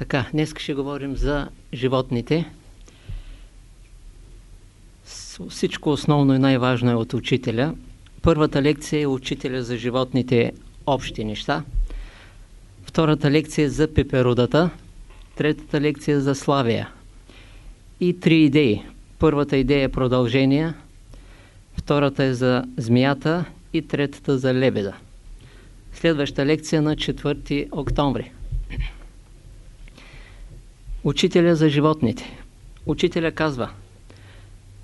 Така, днес ще говорим за животните. Всичко основно и най-важно е от учителя. Първата лекция е учителя за животните общи неща. Втората лекция е за пеперудата. Третата лекция е за Славия. И три идеи. Първата идея е продължение, втората е за змията и третата за лебеда. Следваща лекция на 4 октомври. Учителя за животните. Учителя казва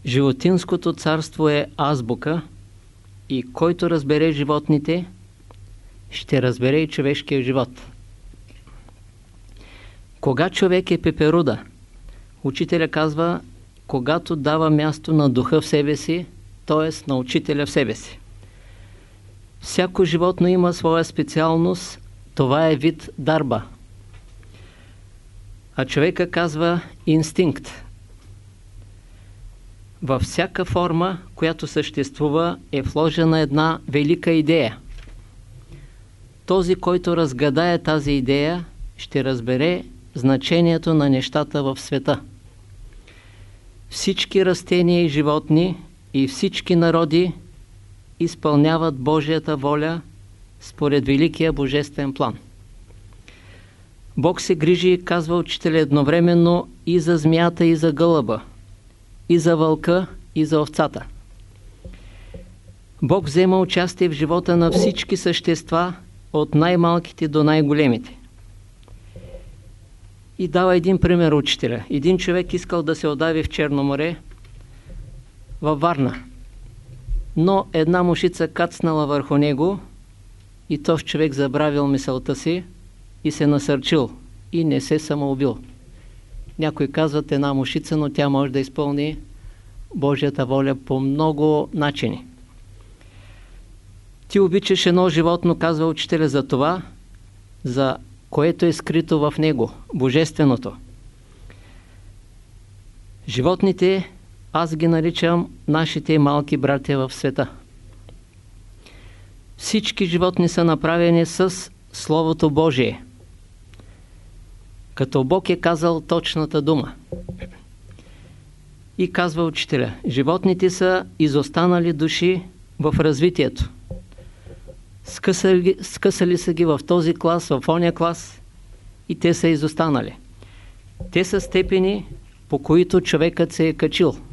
Животинското царство е азбука и който разбере животните, ще разбере и човешкия живот. Кога човек е пеперуда? Учителя казва, когато дава място на духа в себе си, т.е. на учителя в себе си. Всяко животно има своя специалност, това е вид дарба. А човека казва инстинкт. Във всяка форма, която съществува, е вложена една велика идея. Този, който разгадае тази идея, ще разбере значението на нещата в света. Всички растения и животни и всички народи изпълняват Божията воля според Великия Божествен план. Бог се грижи, казва учителя, едновременно и за змията, и за гълъба, и за вълка, и за овцата. Бог взема участие в живота на всички същества, от най-малките до най-големите. И дава един пример учителя. Един човек искал да се отдави в Черно море, във Варна но една мушица кацнала върху него и този човек забравил мисълта си и се насърчил и не се самоубил. Някои казват една мушица, но тя може да изпълни Божията воля по много начини. Ти обичаш едно животно, казва учителя за това, за което е скрито в него, Божественото. Животните аз ги наричам нашите малки братя в света. Всички животни са направени с Словото Божие. Като Бог е казал точната дума. И казва учителя, животните са изостанали души в развитието. Скъсали, скъсали са ги в този клас, в оня клас и те са изостанали. Те са степени, по които човекът се е качил –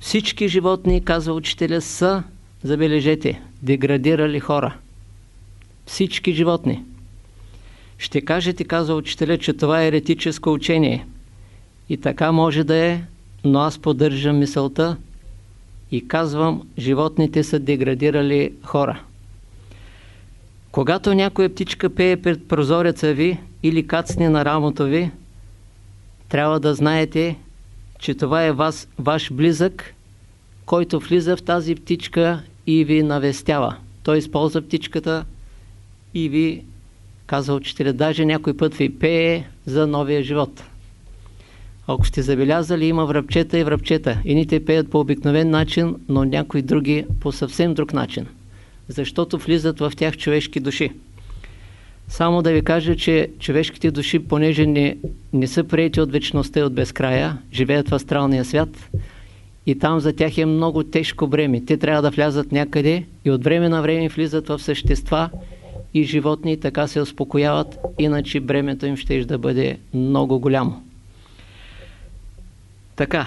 всички животни, казва учителя, са, забележете, деградирали хора. Всички животни. Ще кажете, казва учителя, че това е еретическо учение. И така може да е, но аз поддържам мисълта и казвам, животните са деградирали хора. Когато някоя птичка пее пред прозореца ви или кацне на рамото ви, трябва да знаете, че това е вас, ваш близък, който влиза в тази птичка и ви навестява. Той използва птичката и ви казва учителя, даже някой път ви пее за новия живот. Ако сте забелязали, има връбчета и връбчета. Едните пеят по обикновен начин, но някои други по съвсем друг начин. Защото влизат в тях човешки души. Само да ви кажа, че човешките души, понеже не, не са приети от вечността и от безкрая, живеят в астралния свят и там за тях е много тежко бреме. Те трябва да влязат някъде и от време на време влизат в същества и животни така се успокояват, иначе бремето им ще да бъде много голямо. Така.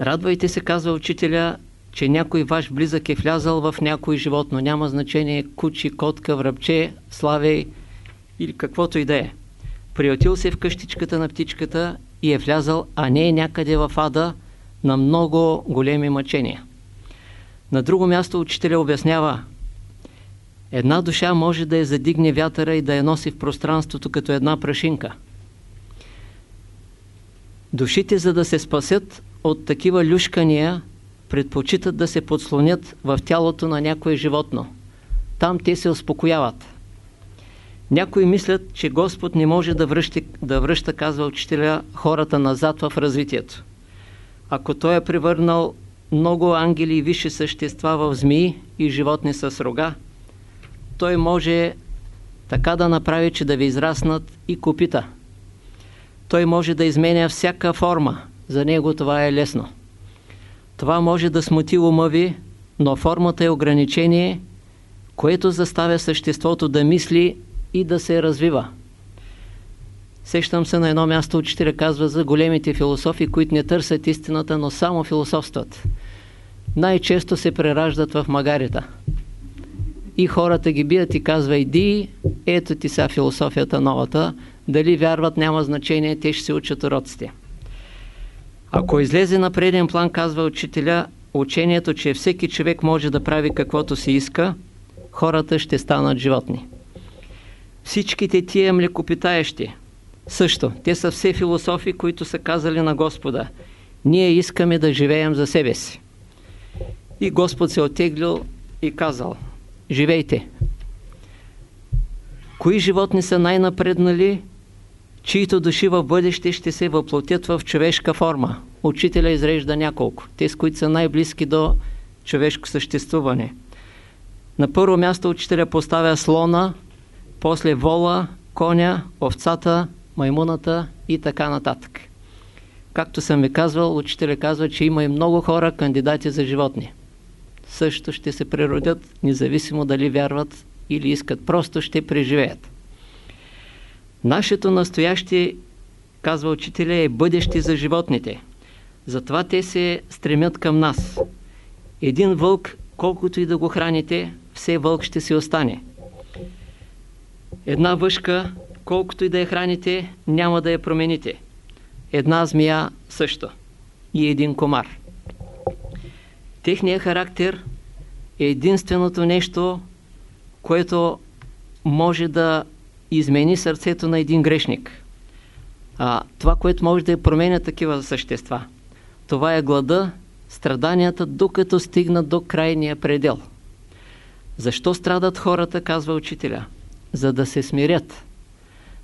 Радвайте се, казва учителя, че някой ваш близък е влязал в някой животно. Няма значение кучи, котка, връбче, славей или каквото и да е. Приотил се в къщичката на птичката и е влязал, а не е някъде в ада на много големи мъчения. На друго място учителя обяснява, една душа може да я задигне вятъра и да я носи в пространството като една прашинка. Душите, за да се спасят от такива люшкания, предпочитат да се подслонят в тялото на някое животно. Там те се успокояват. Някои мислят, че Господ не може да, връща, да връща, казва учителя, хората назад в развитието. Ако Той е превърнал много ангели и висши същества в змии и животни с рога, Той може така да направи, че да ви израснат и копита. Той може да изменя всяка форма. За него това е лесно. Това може да смути ума ви, но формата е ограничение, което заставя съществото да мисли и да се развива. Сещам се на едно място, учителя казва за големите философи, които не търсят истината, но само философстват. Най-често се прераждат в магарите. И хората ги бият и казва, иди, ето ти сега философията новата, дали вярват, няма значение, те ще се учат уроците. Ако излезе на преден план, казва учителя, учението, че всеки човек може да прави каквото си иска, хората ще станат животни. Всичките тия млекопитаещи, също, те са все философи, които са казали на Господа, ние искаме да живеем за себе си. И Господ се отеглил и казал, живейте. Кои животни са най-напреднали, чието души в бъдеще ще се въплотят в човешка форма? Учителя изрежда няколко, те с които са най-близки до човешко съществуване. На първо място учителя поставя слона, после вола, коня, овцата, маймуната и така нататък. Както съм ви казвал, учителя казва, че има и много хора кандидати за животни. Също ще се природят, независимо дали вярват или искат. Просто ще преживеят. Нашето настояще, казва учителя, е бъдеще за животните. Затова те се стремят към нас. Един вълк, колкото и да го храните, все вълк ще си остане. Една въшка, колкото и да я храните, няма да я промените. Една змия също. И един комар. Техният характер е единственото нещо, което може да измени сърцето на един грешник. А, това, което може да променя такива същества, това е глада, страданията, докато стигнат до крайния предел. Защо страдат хората, казва учителя? За да се смирят.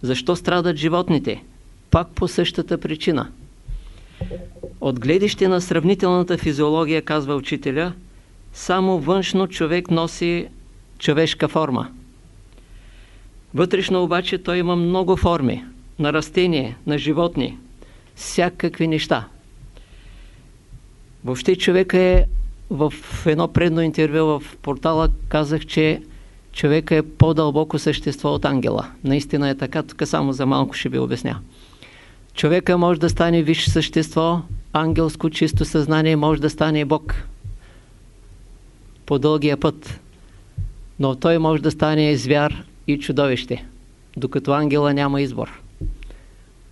Защо страдат животните? Пак по същата причина. От гледище на сравнителната физиология, казва учителя, само външно човек носи човешка форма. Вътрешно обаче той има много форми на растения, на животни, всякакви неща. Въобще човека е в едно предно интервю в портала казах, че човека е по-дълбоко същество от ангела. Наистина е така, тук само за малко ще ви обясня. Човека може да стане висше същество, ангелско чисто съзнание може да стане Бог по дългия път. Но той може да стане звяр и чудовище, докато ангела няма избор.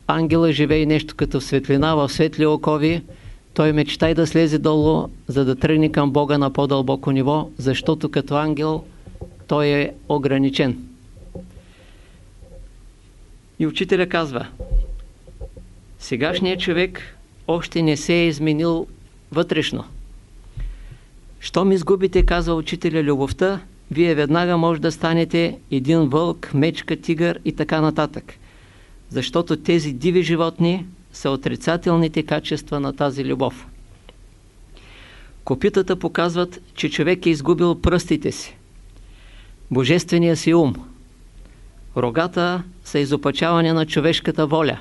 Ангела живее нещо като светлина в светли окови, той мечтай да слезе долу, за да тръгне към Бога на по-дълбоко ниво, защото като ангел той е ограничен. И учителя казва, сегашният човек още не се е изменил вътрешно. Щом изгубите, казва учителя, любовта, вие веднага може да станете един вълк, мечка, тигър и така нататък. Защото тези диви животни са отрицателните качества на тази любов. Копитата показват, че човек е изгубил пръстите си, божествения си ум. Рогата са изопачаване на човешката воля.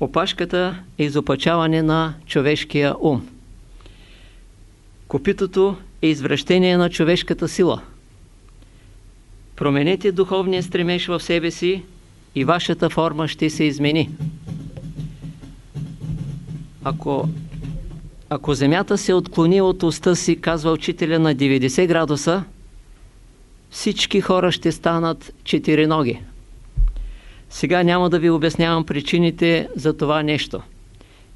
Опашката е изопачаване на човешкия ум. Копитото е извращение на човешката сила. Променете духовния стремеж в себе си и вашата форма ще се измени. Ако, ако Земята се отклони от уста си, казва учителя на 90 градуса, всички хора ще станат четириноги. Сега няма да ви обяснявам причините за това нещо.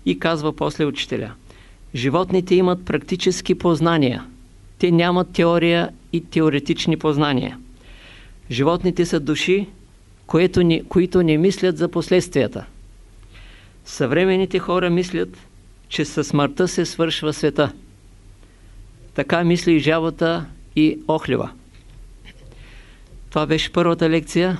И казва после учителя. Животните имат практически познания. Те нямат теория и теоретични познания. Животните са души, които не, които не мислят за последствията. Съвременните хора мислят, че със смъртта се свършва света. Така мисли и жабата и охлева. Това беше първата лекция.